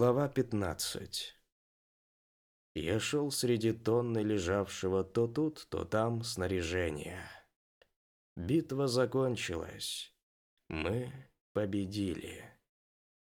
Глава 15 Я шел среди тонны лежавшего то тут, то там снаряжения. Битва закончилась. Мы победили.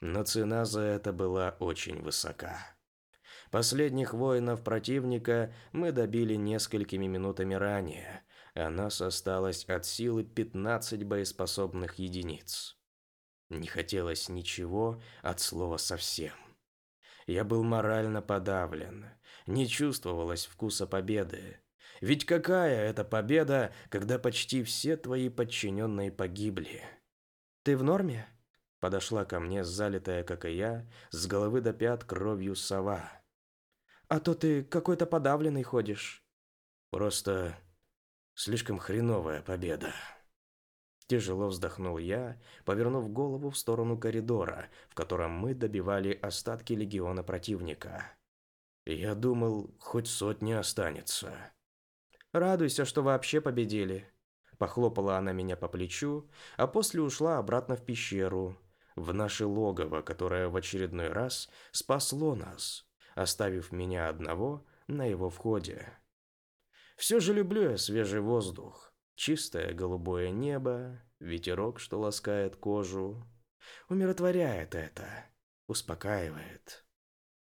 Но цена за это была очень высока. Последних воинов противника мы добили несколькими минутами ранее, а нас осталось от силы 15 боеспособных единиц. Не хотелось ничего от слова совсем. Я был морально подавлен. Не чувствовалось вкуса победы. Ведь какая это победа, когда почти все твои подчиненные погибли? Ты в норме? Подошла ко мне залитая, как и я, с головы до пят кровью сова. А то ты какой-то подавленный ходишь. Просто слишком хреновая победа. Тяжело вздохнул я, повернув голову в сторону коридора, в котором мы добивали остатки легиона противника. Я думал, хоть сотня останется. Радуйся, что вообще победили. Похлопала она меня по плечу, а после ушла обратно в пещеру, в наше логово, которое в очередной раз спасло нас, оставив меня одного на его входе. Все же люблю я свежий воздух. Чистое голубое небо, ветерок, что ласкает кожу. Умиротворяет это, успокаивает.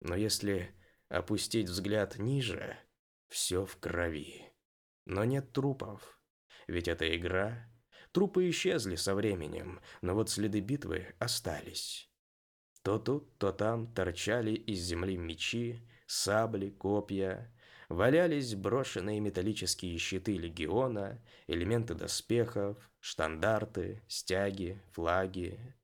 Но если опустить взгляд ниже, все в крови. Но нет трупов. Ведь это игра. Трупы исчезли со временем, но вот следы битвы остались. То тут, то там торчали из земли мечи, сабли, копья, валялись брошенные металлические щиты легиона, элементы доспехов, штандарты, стяги, флаги.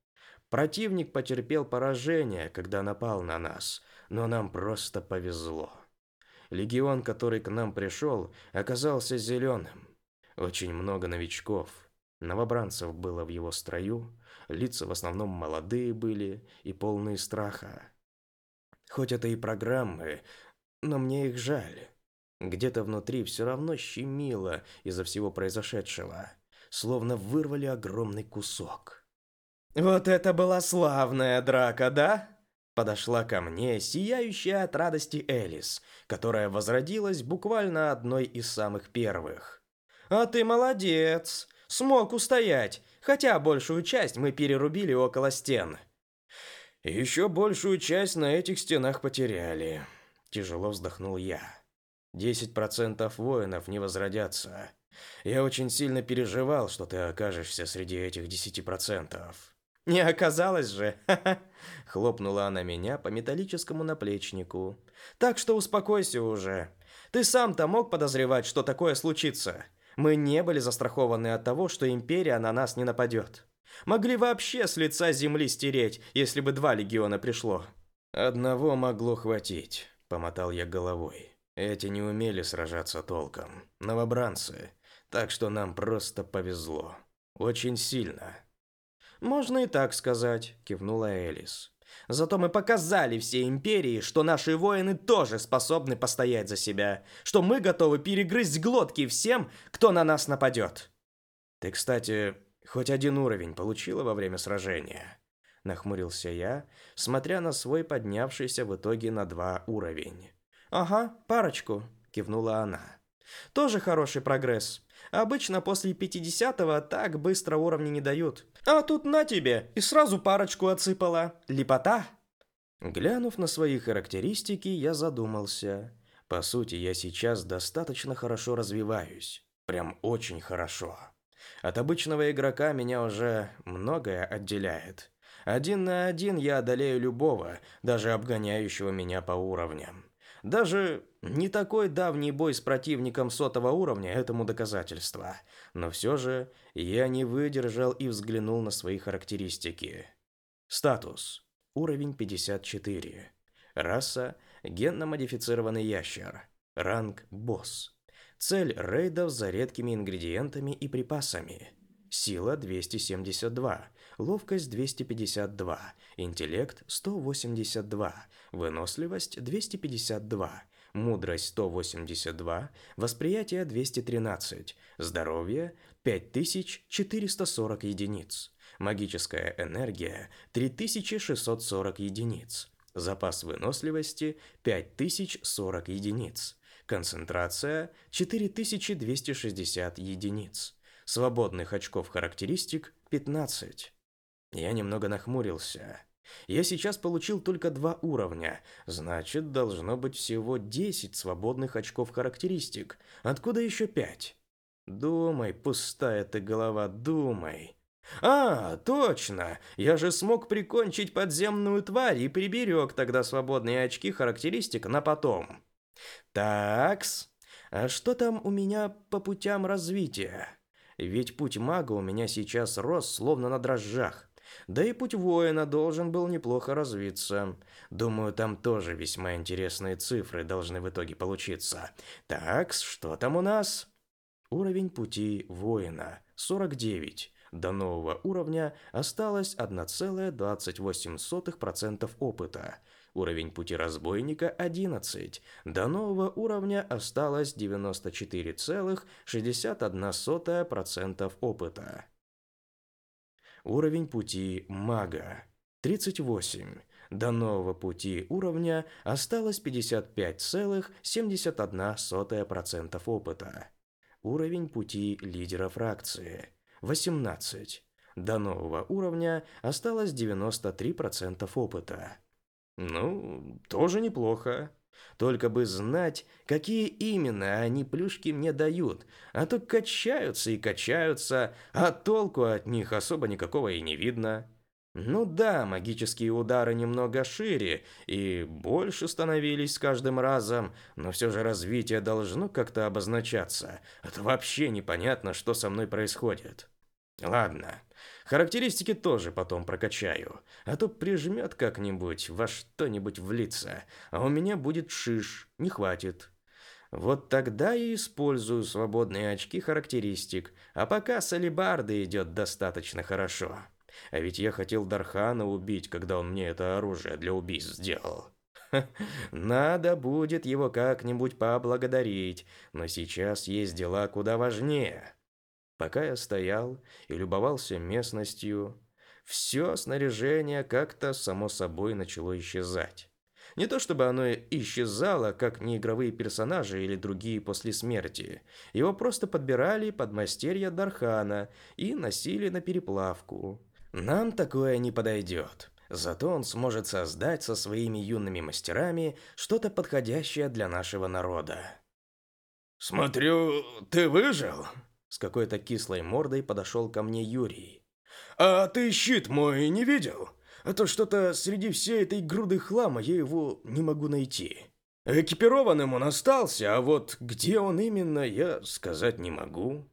Противник потерпел поражение, когда напал на нас, но нам просто повезло. Легион, который к нам пришел, оказался зеленым. Очень много новичков. Новобранцев было в его строю, лица в основном молодые были и полные страха. Хоть это и программы, но мне их жаль. Где-то внутри все равно щемило из-за всего произошедшего, словно вырвали огромный кусок. «Вот это была славная драка, да?» Подошла ко мне сияющая от радости Элис, которая возродилась буквально одной из самых первых. «А ты молодец! Смог устоять, хотя большую часть мы перерубили около стен». «Еще большую часть на этих стенах потеряли», – тяжело вздохнул я. 10% воинов не возродятся. Я очень сильно переживал, что ты окажешься среди этих 10%. Не оказалось же, хлопнула она меня по металлическому наплечнику. Так что успокойся уже. Ты сам-то мог подозревать, что такое случится. Мы не были застрахованы от того, что империя на нас не нападет. Могли вообще с лица земли стереть, если бы два легиона пришло. Одного могло хватить, помотал я головой. Эти не умели сражаться толком. Новобранцы. Так что нам просто повезло. Очень сильно. Можно и так сказать, кивнула Элис. Зато мы показали всей империи, что наши воины тоже способны постоять за себя, что мы готовы перегрызть глотки всем, кто на нас нападет. Ты, кстати, хоть один уровень получила во время сражения? Нахмурился я, смотря на свой поднявшийся в итоге на два уровень. «Ага, парочку», – кивнула она. «Тоже хороший прогресс. Обычно после 50-го так быстро уровни не дают. А тут на тебе, и сразу парочку отсыпала. Лепота!» Глянув на свои характеристики, я задумался. По сути, я сейчас достаточно хорошо развиваюсь. Прям очень хорошо. От обычного игрока меня уже многое отделяет. Один на один я одолею любого, даже обгоняющего меня по уровням. Даже не такой давний бой с противником сотого уровня этому доказательство. Но все же я не выдержал и взглянул на свои характеристики. Статус. Уровень 54. Раса – генно-модифицированный ящер. Ранг – босс. Цель рейдов за редкими ингредиентами и припасами. Сила 272, ловкость 252, интеллект 182, выносливость 252, мудрость 182, восприятие 213, здоровье 5440 единиц, магическая энергия 3640 единиц, Запас выносливости 5040 единиц. Концентрация 4260 единиц. Свободных очков характеристик 15. Я немного нахмурился. Я сейчас получил только два уровня, значит, должно быть всего 10 свободных очков характеристик. Откуда еще 5? Думай, пустая ты голова, думай. А, точно! Я же смог прикончить подземную тварь и приберег тогда свободные очки характеристик на потом. Такс. А что там у меня по путям развития? Ведь путь мага у меня сейчас рос словно на дрожжах. Да и путь воина должен был неплохо развиться. Думаю, там тоже весьма интересные цифры должны в итоге получиться. Так, что там у нас? Уровень пути воина 49. До нового уровня осталось 1,28% опыта. Уровень пути разбойника 11. До нового уровня осталось 94,61% опыта. Уровень пути мага 38. До нового пути уровня осталось 55,71% опыта. Уровень пути лидера фракции 18. До нового уровня осталось 93% опыта. Ну, тоже неплохо. Только бы знать, какие именно они плюшки мне дают, а то качаются и качаются, а толку от них особо никакого и не видно. Ну да, магические удары немного шире и больше становились с каждым разом, но все же развитие должно как-то обозначаться. Это вообще непонятно, что со мной происходит. Ладно, характеристики тоже потом прокачаю, а то прижмет как-нибудь во что-нибудь влиться, а у меня будет шиш, не хватит. Вот тогда и использую свободные очки характеристик, а пока с алебарды идет достаточно хорошо. А ведь я хотел Дархана убить, когда он мне это оружие для убийств сделал. Надо будет его как-нибудь поблагодарить, но сейчас есть дела куда важнее. Пока я стоял и любовался местностью, все снаряжение как-то само собой начало исчезать. Не то чтобы оно исчезало, как неигровые персонажи или другие после смерти. Его просто подбирали под мастерья Дархана и носили на переплавку. Нам такое не подойдет. Зато он сможет создать со своими юными мастерами что-то подходящее для нашего народа. «Смотрю, ты выжил?» С какой-то кислой мордой подошел ко мне Юрий. «А ты щит мой не видел? А то что-то среди всей этой груды хлама я его не могу найти. Экипированным он остался, а вот где он именно, я сказать не могу».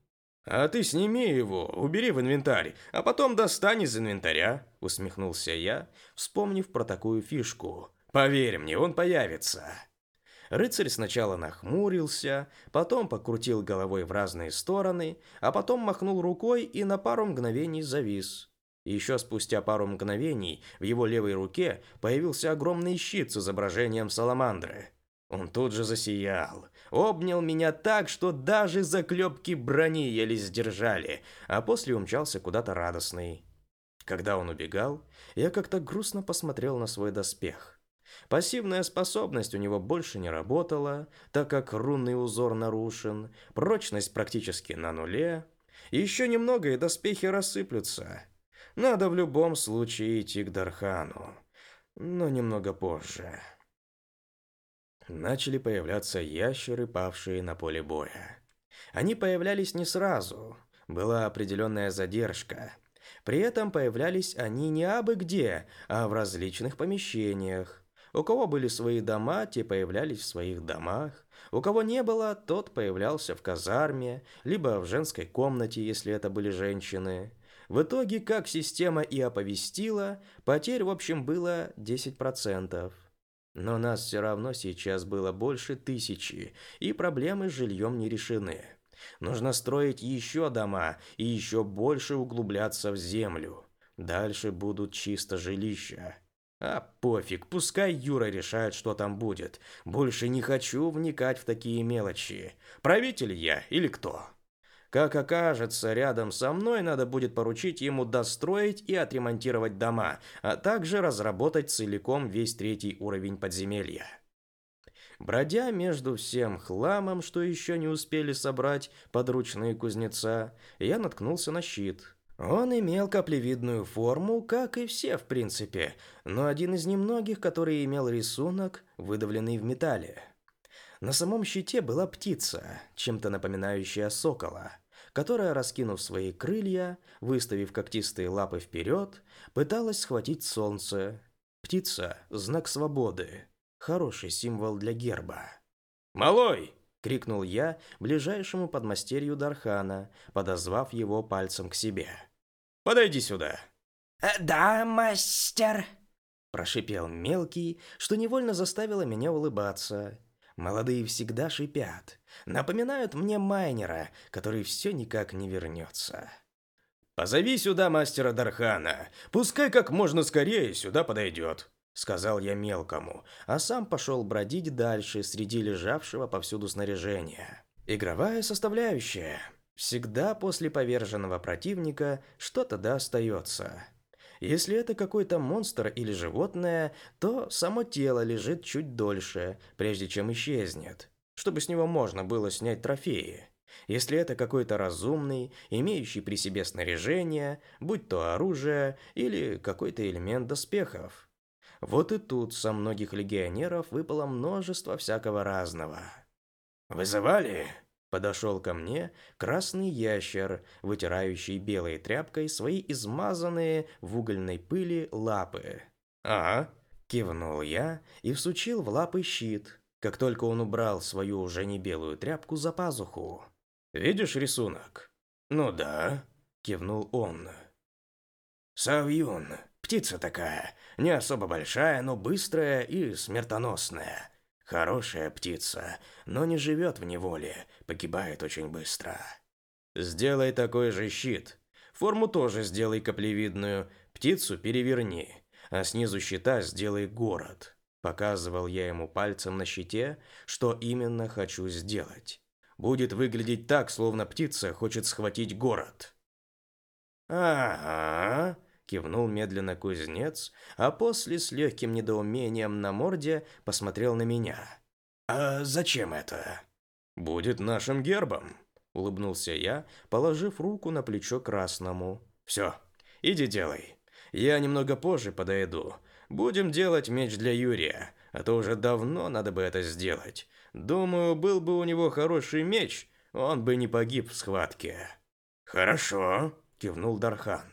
«А ты сними его, убери в инвентарь, а потом достань из инвентаря», — усмехнулся я, вспомнив про такую фишку. «Поверь мне, он появится». Рыцарь сначала нахмурился, потом покрутил головой в разные стороны, а потом махнул рукой и на пару мгновений завис. Еще спустя пару мгновений в его левой руке появился огромный щит с изображением саламандры. Он тут же засиял, обнял меня так, что даже заклепки брони еле сдержали, а после умчался куда-то радостный. Когда он убегал, я как-то грустно посмотрел на свой доспех. Пассивная способность у него больше не работала, так как рунный узор нарушен, прочность практически на нуле. Еще немного и доспехи рассыплются. Надо в любом случае идти к Дархану, но немного позже. Начали появляться ящеры, павшие на поле боя. Они появлялись не сразу, была определенная задержка. При этом появлялись они не абы где, а в различных помещениях. У кого были свои дома, те появлялись в своих домах. У кого не было, тот появлялся в казарме, либо в женской комнате, если это были женщины. В итоге, как система и оповестила, потерь в общем было 10%. Но нас все равно сейчас было больше тысячи, и проблемы с жильем не решены. Нужно строить еще дома и еще больше углубляться в землю. Дальше будут чисто жилища. А пофиг, пускай Юра решает, что там будет. Больше не хочу вникать в такие мелочи. Правитель я или кто? Как окажется, рядом со мной надо будет поручить ему достроить и отремонтировать дома, а также разработать целиком весь третий уровень подземелья. Бродя между всем хламом, что еще не успели собрать подручные кузнеца, я наткнулся на щит. Он имел каплевидную форму, как и все в принципе, но один из немногих, который имел рисунок, выдавленный в металле. На самом щите была птица, чем-то напоминающая сокола, которая, раскинув свои крылья, выставив когтистые лапы вперед, пыталась схватить солнце. Птица – знак свободы, хороший символ для герба. «Малой!» – крикнул я ближайшему подмастерью Дархана, подозвав его пальцем к себе. «Подойди сюда!» «Э, «Да, мастер!» – прошипел мелкий, что невольно заставило меня улыбаться. Молодые всегда шипят, напоминают мне майнера, который все никак не вернется. «Позови сюда мастера Дархана, пускай как можно скорее сюда подойдет», сказал я мелкому, а сам пошел бродить дальше среди лежавшего повсюду снаряжения. Игровая составляющая. Всегда после поверженного противника что-то да остается. Если это какой-то монстр или животное, то само тело лежит чуть дольше, прежде чем исчезнет, чтобы с него можно было снять трофеи. Если это какой-то разумный, имеющий при себе снаряжение, будь то оружие или какой-то элемент доспехов. Вот и тут со многих легионеров выпало множество всякого разного. «Вызывали?» Подошел ко мне красный ящер, вытирающий белой тряпкой свои измазанные в угольной пыли лапы. «Ага», – кивнул я и всучил в лапы щит, как только он убрал свою уже не белую тряпку за пазуху. «Видишь рисунок?» «Ну да», – кивнул он. «Савьюн, птица такая, не особо большая, но быстрая и смертоносная. Хорошая птица, но не живет в неволе, погибает очень быстро. Сделай такой же щит. Форму тоже сделай каплевидную, птицу переверни, а снизу щита сделай город. Показывал я ему пальцем на щите, что именно хочу сделать. Будет выглядеть так, словно птица хочет схватить город. Ага, кивнул медленно кузнец, а после с легким недоумением на морде посмотрел на меня. А зачем это? Будет нашим гербом, улыбнулся я, положив руку на плечо красному. Все, иди делай. Я немного позже подойду. Будем делать меч для Юрия, а то уже давно надо бы это сделать. Думаю, был бы у него хороший меч, он бы не погиб в схватке. Хорошо, кивнул Дархан.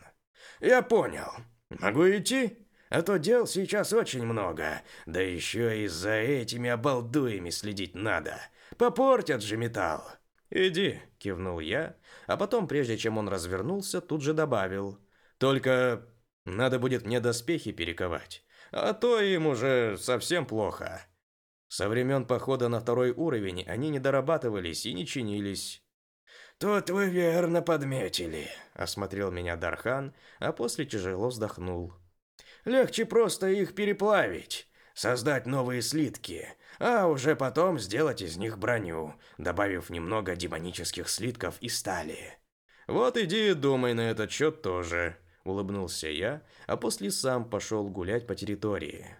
«Я понял. Могу идти? А то дел сейчас очень много. Да еще и за этими обалдуями следить надо. Попортят же металл». «Иди», – кивнул я, а потом, прежде чем он развернулся, тут же добавил. «Только надо будет мне доспехи перековать, а то им уже совсем плохо». Со времен похода на второй уровень они не дорабатывались и не чинились. «Тут вы верно подметили», – осмотрел меня Дархан, а после тяжело вздохнул. «Легче просто их переплавить, создать новые слитки, а уже потом сделать из них броню, добавив немного демонических слитков и стали». «Вот иди и думай на этот счет тоже», – улыбнулся я, а после сам пошел гулять по территории.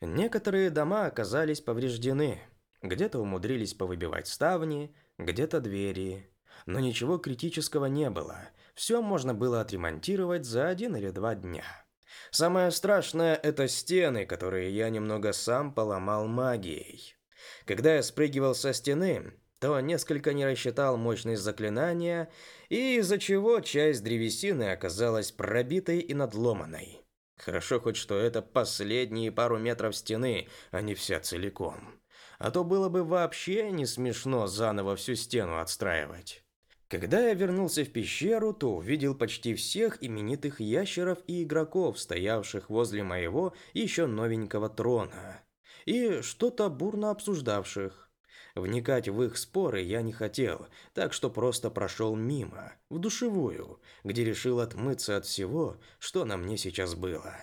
Некоторые дома оказались повреждены, где-то умудрились повыбивать ставни, где-то двери, но ничего критического не было. Все можно было отремонтировать за один или два дня. Самое страшное – это стены, которые я немного сам поломал магией. Когда я спрыгивал со стены, то несколько не рассчитал мощность заклинания, и из-за чего часть древесины оказалась пробитой и надломанной. Хорошо хоть, что это последние пару метров стены, а не вся целиком. А то было бы вообще не смешно заново всю стену отстраивать. Когда я вернулся в пещеру, то увидел почти всех именитых ящеров и игроков, стоявших возле моего еще новенького трона, и что-то бурно обсуждавших. Вникать в их споры я не хотел, так что просто прошел мимо, в душевую, где решил отмыться от всего, что на мне сейчас было.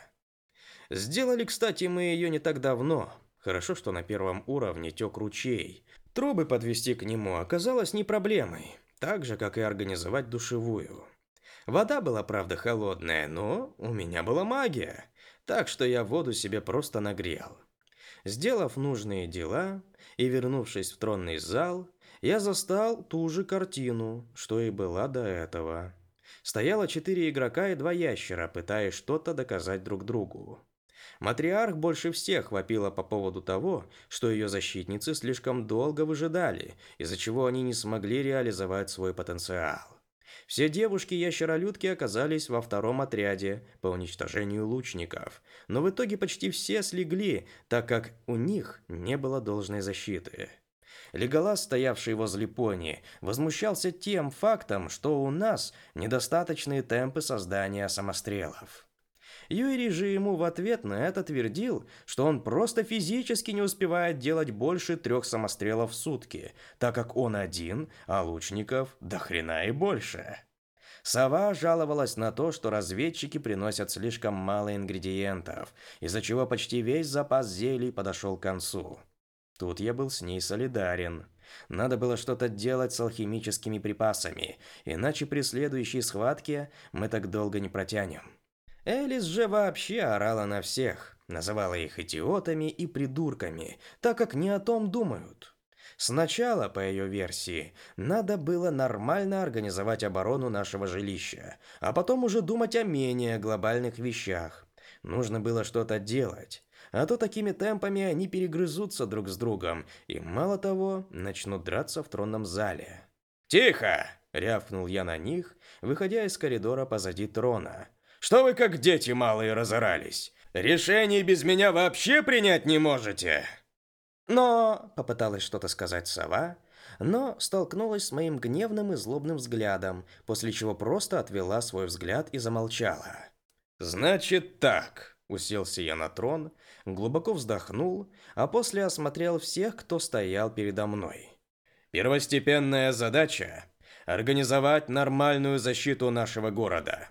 Сделали, кстати, мы ее не так давно. Хорошо, что на первом уровне тек ручей. Трубы подвести к нему оказалось не проблемой. Так же, как и организовать душевую. Вода была, правда, холодная, но у меня была магия, так что я воду себе просто нагрел. Сделав нужные дела и вернувшись в тронный зал, я застал ту же картину, что и была до этого. Стояло четыре игрока и два ящера, пытаясь что-то доказать друг другу. Матриарх больше всех вопила по поводу того, что ее защитницы слишком долго выжидали, из-за чего они не смогли реализовать свой потенциал. Все девушки-ящеролюдки оказались во втором отряде по уничтожению лучников, но в итоге почти все слегли, так как у них не было должной защиты. Леголас, стоявший возле пони, возмущался тем фактом, что у нас недостаточные темпы создания самострелов. Юрий же ему в ответ на это твердил, что он просто физически не успевает делать больше трех самострелов в сутки, так как он один, а лучников до хрена и больше. Сова жаловалась на то, что разведчики приносят слишком мало ингредиентов, из-за чего почти весь запас зелий подошел к концу. Тут я был с ней солидарен. Надо было что-то делать с алхимическими припасами, иначе при следующей схватке мы так долго не протянем. Элис же вообще орала на всех, называла их идиотами и придурками, так как не о том думают. Сначала, по ее версии, надо было нормально организовать оборону нашего жилища, а потом уже думать о менее глобальных вещах. Нужно было что-то делать, а то такими темпами они перегрызутся друг с другом и, мало того, начнут драться в тронном зале. «Тихо!» – рявкнул я на них, выходя из коридора позади трона – что вы как дети малые разорались? Решений без меня вообще принять не можете!» Но попыталась что-то сказать сова, но столкнулась с моим гневным и злобным взглядом, после чего просто отвела свой взгляд и замолчала. «Значит так», — уселся я на трон, глубоко вздохнул, а после осмотрел всех, кто стоял передо мной. «Первостепенная задача — организовать нормальную защиту нашего города.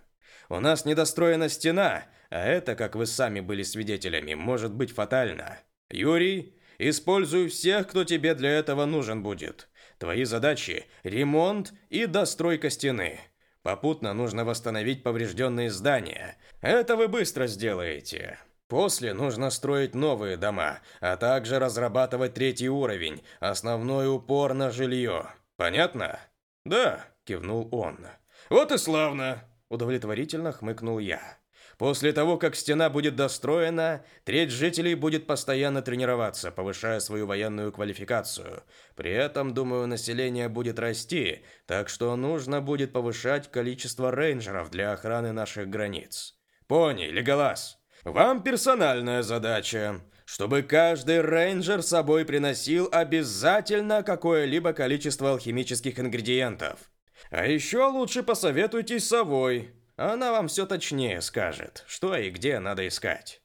У нас недостроена стена, а это, как вы сами были свидетелями, может быть фатально. Юрий, используй всех, кто тебе для этого нужен будет. Твои задачи – ремонт и достройка стены. Попутно нужно восстановить поврежденные здания. Это вы быстро сделаете. После нужно строить новые дома, а также разрабатывать третий уровень, основной упор на жилье. Понятно? Да, кивнул он. Вот и славно. Удовлетворительно хмыкнул я. После того, как стена будет достроена, треть жителей будет постоянно тренироваться, повышая свою военную квалификацию. При этом, думаю, население будет расти, так что нужно будет повышать количество рейнджеров для охраны наших границ. Пони, Леголас, вам персональная задача, чтобы каждый рейнджер с собой приносил обязательно какое-либо количество алхимических ингредиентов. А еще лучше посоветуйтесь с совой. Она вам все точнее скажет, что и где надо искать.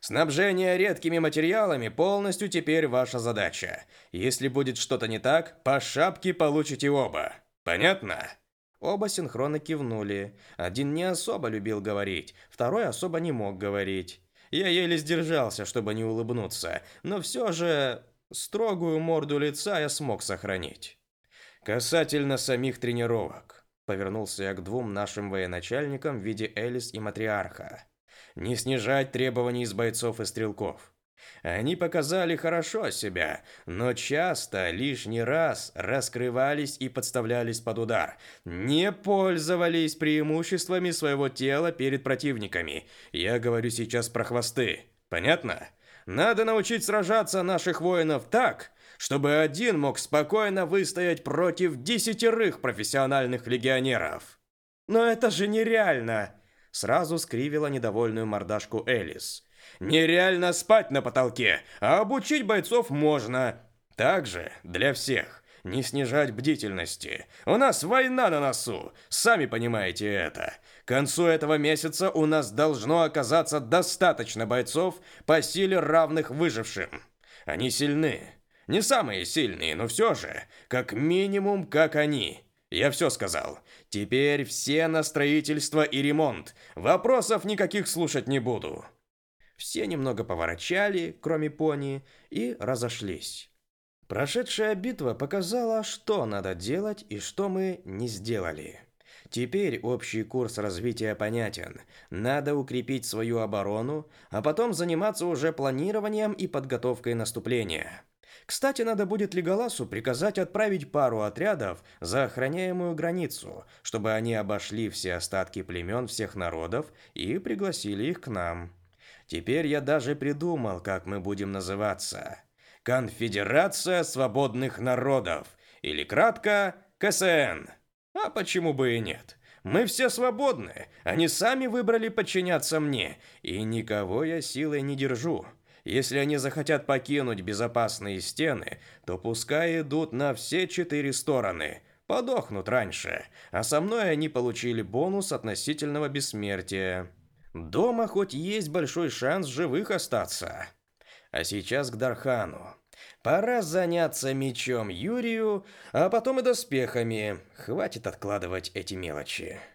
Снабжение редкими материалами полностью теперь ваша задача. Если будет что-то не так, по шапке получите оба. Понятно? Оба синхронно кивнули. Один не особо любил говорить, второй особо не мог говорить. Я еле сдержался, чтобы не улыбнуться, но все же строгую морду лица я смог сохранить. Касательно самих тренировок, повернулся я к двум нашим военачальникам в виде Элис и Матриарха. Не снижать требований из бойцов и стрелков. Они показали хорошо себя, но часто лишний раз раскрывались и подставлялись под удар. Не пользовались преимуществами своего тела перед противниками. Я говорю сейчас про хвосты. Понятно? Надо научить сражаться наших воинов так, чтобы один мог спокойно выстоять против десятерых профессиональных легионеров. Но это же нереально, сразу скривила недовольную мордашку Элис. Нереально спать на потолке, а обучить бойцов можно. Также для всех. Не снижать бдительности. У нас война на носу. Сами понимаете это. К концу этого месяца у нас должно оказаться достаточно бойцов по силе равных выжившим. Они сильны, не самые сильные, но все же, как минимум, как они. Я все сказал. Теперь все на строительство и ремонт. Вопросов никаких слушать не буду. Все немного поворачали, кроме пони, и разошлись. Прошедшая битва показала, что надо делать и что мы не сделали. Теперь общий курс развития понятен. Надо укрепить свою оборону, а потом заниматься уже планированием и подготовкой наступления. Кстати, надо будет Леголасу приказать отправить пару отрядов за охраняемую границу, чтобы они обошли все остатки племен всех народов и пригласили их к нам. Теперь я даже придумал, как мы будем называться. Конфедерация свободных народов, или кратко КСН. А почему бы и нет? Мы все свободны, они сами выбрали подчиняться мне, и никого я силой не держу. Если они захотят покинуть безопасные стены, то пускай идут на все четыре стороны, подохнут раньше, а со мной они получили бонус относительного бессмертия. Дома хоть есть большой шанс живых остаться. А сейчас к Дархану. Пора заняться мечом Юрию, а потом и доспехами. Хватит откладывать эти мелочи.